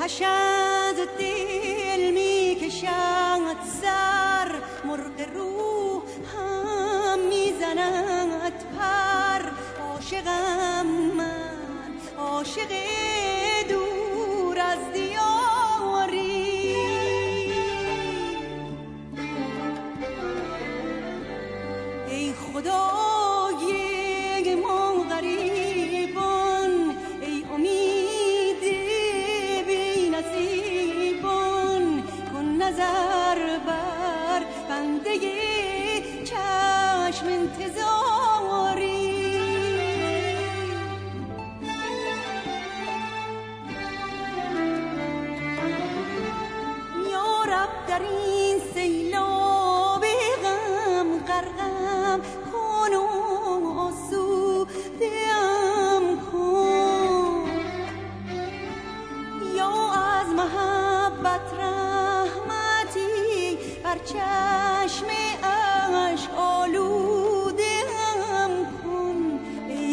تشد دل می کشد سر مرغ روح هم می زند پر. عاشقم من عاشق دور از دیاری. ای خدا مش منتظر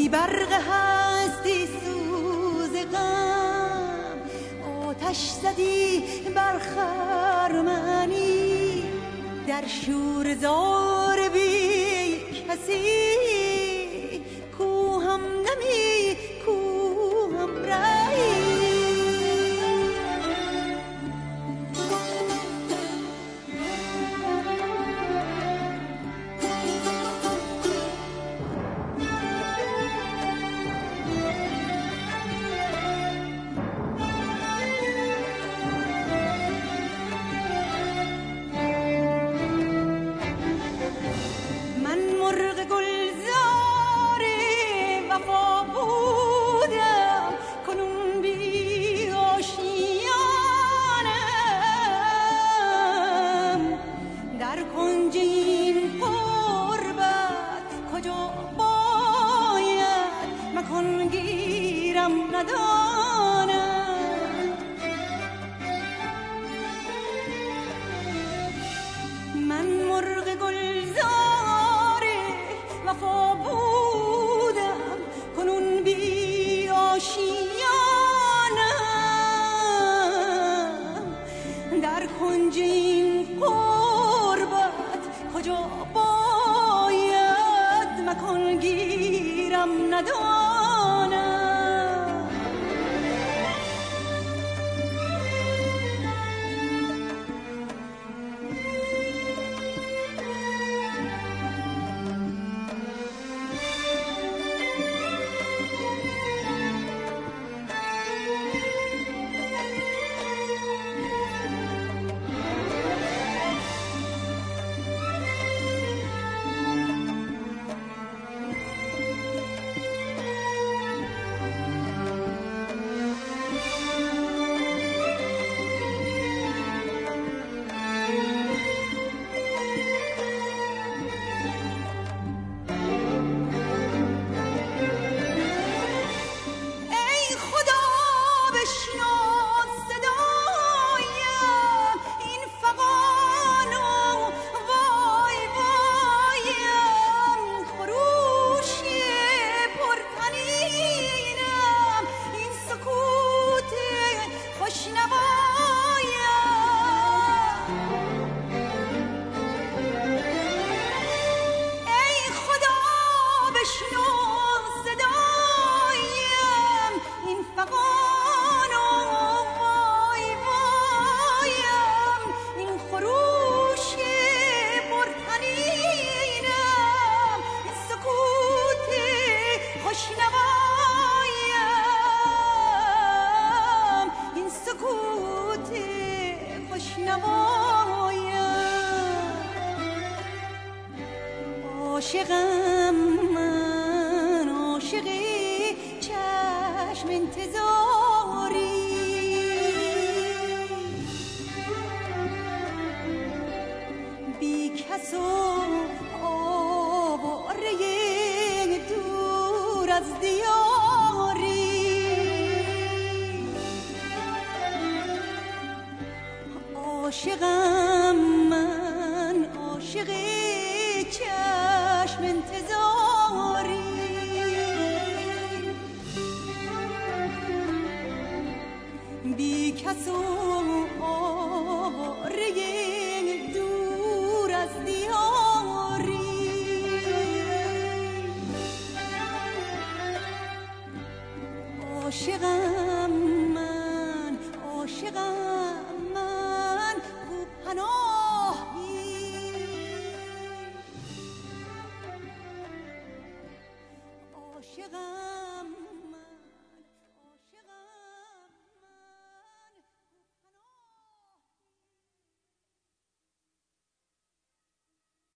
برق هستی سوز غم. آتش زدی بر خرمنی. در شور زار عاشقم. من کس و آره دور از دیاری عاشقم من عاشقم من کو پناهی.